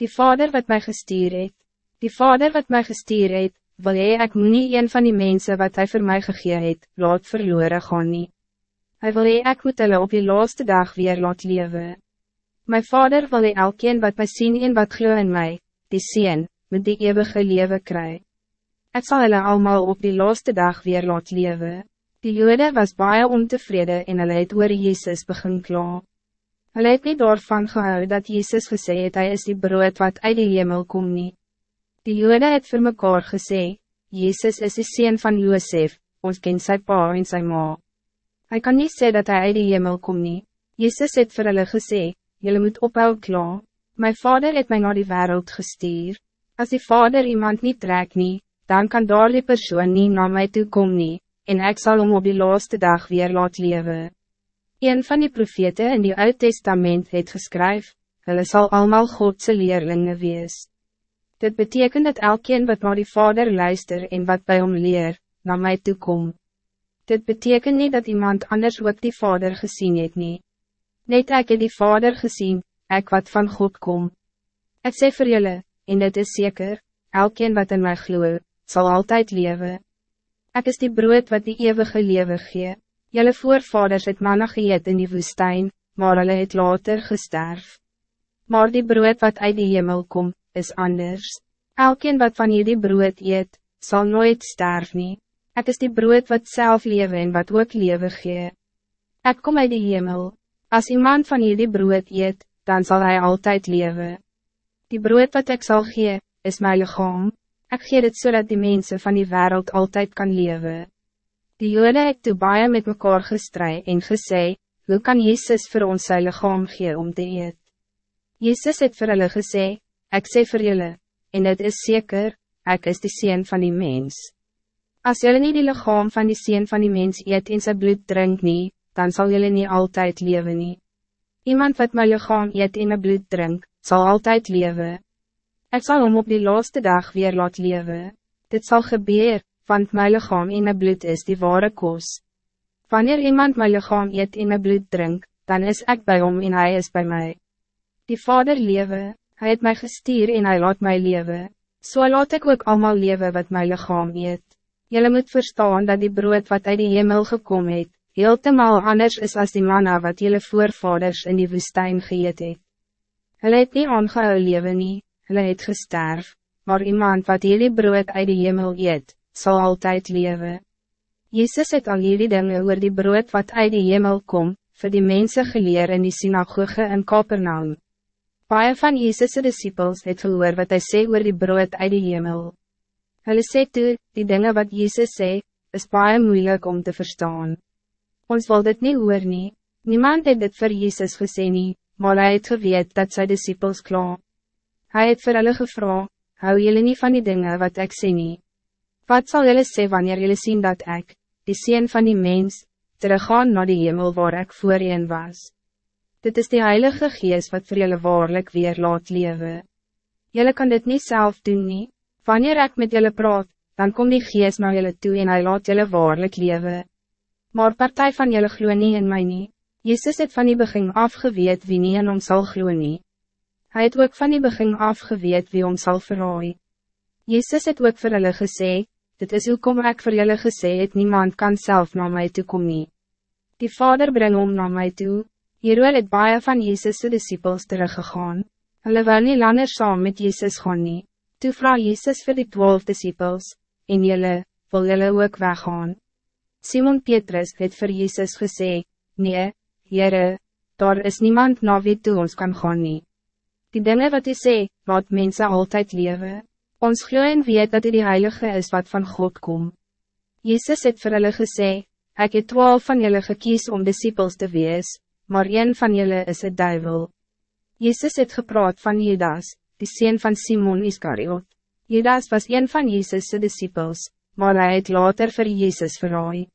Die vader wat mij gestuur het, die vader wat mij gestuur het, wil jy ek moet nie een van die mensen wat hij voor mij gegee het, laat verloren gaan nie. Hy wil jy ek moet hulle op die laatste dag weer laat lewe. My vader wil jy elkeen wat my sien en wat glo in my, die sien, met die eeuwige lewe kry. Ek sal hulle allemaal op die laatste dag weer laat lewe. Die jode was baie ontevreden en hulle het oor Jezus begin klaar. Hulle het nie daarvan gehou dat Jezus gesê het hy is die brood wat uit die hemel kom nie. Die jode het vir mekaar gesê, Jezus is die sien van Josef, ons ken sy pa en sy ma. Hij kan niet sê dat hij uit die hemel kom nie. Jezus het vir hulle gesê, Julle moet ophou klaar, my vader het mij naar die wereld gestuur. Als die vader iemand niet trek nie, dan kan daar die persoon nie na my toe kom nie, en ek sal om op die laatste dag weer laat leven. Een van die profete in die Oud Testament het geskryf, hulle sal allemaal Godse leerlinge wees. Dit betekent dat elkeen wat naar die Vader luister en wat bij hom leer, na mij toe kom. Dit betekent niet dat iemand anders ook die Vader gezien het nie. Net ek het die Vader gezien, ek wat van God kom. Ek sê vir julle, en dit is zeker, elkeen wat in my gloe, zal altijd leven. Ek is die brood wat die eeuwige leven gee. Jelle voorvaders het manna geëet in die woestijn, maar hulle het later gesterf. Maar die brood wat uit die hemel komt, is anders. Elkeen wat van jullie brood eet, zal nooit sterf nie. Ek is die brood wat zelf lewe en wat ook lewe gee. Ek kom uit die hemel. Als iemand van jullie brood eet, dan zal hij altijd leven. Die brood wat ik zal gee, is mijn lichaam. Ik gee het zodat die mensen van die wereld altijd kan leven. Die jode het toe baie met mekaar gestry en gesê, hoe kan Jezus voor ons sy lichaam gee om te eet? Jezus het vir hulle gesê, ek sê vir julle, en het is zeker, ek is die Seen van die mens. Als jullie niet die lichaam van die Seen van die mens eet en sy bloed drink nie, dan zal jullie niet altijd leven nie. Iemand wat my lichaam eet en my bloed drink, zal altijd leven. Ik zal hem op die laatste dag weer laat leven. Dit zal gebeuren, want mijn lichaam en mijn bloed is die ware koos. Wanneer iemand mijn lichaam eet en mijn bloed drink, dan is ik bij hom en hij is bij mij. Die vader lewe, hij het mij gestuur en hij laat mij. Zo so laat ik ook allemaal leven wat mijn lichaam eet. Jullie moet verstaan dat die brood wat uit die hemel gekomen het, heel te mal anders is als die manna wat jullie voorvaders in die woestijn geëet het. Hulle het nie aangehou leven nie, hulle het gesterf, maar iemand wat jullie brood uit die hemel eet, zal altijd leven. Jezus het al jullie dingen oor die brood wat uit die hemel kom, voor die mensen geleer in die synagoge in Kapernaum. Paie van Jezus' disciples het gehoor wat hij sê oor die brood uit die hemel. Hulle sê toe, die dingen wat Jezus sê, is baie moeilijk om te verstaan. Ons wil dit niet hoor nie, niemand het dit voor Jezus gesê nie, maar hij het geweet dat zijn disciples klaar. Hij het vir hulle gevra, hou jullie niet van die dingen wat ik sê nie. Wat zal jullie sê wanneer jullie zien dat ik, die Seen van die mens, teruggaan naar die hemel waar ik voorheen was? Dit is die Heilige Geest wat voor jullie waarlijk weer laat leven. Jullie kan dit niet zelf doen nie. Wanneer ik met jullie praat, dan komt die Geest naar jullie toe en hij laat jullie waarlijk leven. Maar partij van jullie glo nie in mij nie. Jezus het van die begin afgeweet wie nie in hom sal glo nie. Hy het ook van die begin afgeweet wie hom sal verraai. Jezus het ook vir hulle gesê, dit is hoekom ek vir julle gesê het niemand kan zelf naar mij toe kom nie. Die vader bring om naar mij toe, hierdoor het baie van Jezus' disciples teruggegaan. Hulle wil nie langer saam met Jezus gaan nie. Toe vraag Jezus vir die twaalf disciples, en julle, wil julle ook weggaan. Simon Petrus het vir Jezus gesê, nee, Heere, daar is niemand na wie toe ons kan gaan nie. Die dingen wat hy sê, laat mensen altijd leven. Ons glo en weet dat hy die Heilige is wat van God kom. Jezus het vir hulle gesê, ek het twaalf van julle gekies om disciples te wees, maar een van julle is het duivel. Jezus het gepraat van Judas, die sien van Simon Iscariot. Judas was een van Jezus' disciples, maar hij het later voor Jezus verraai.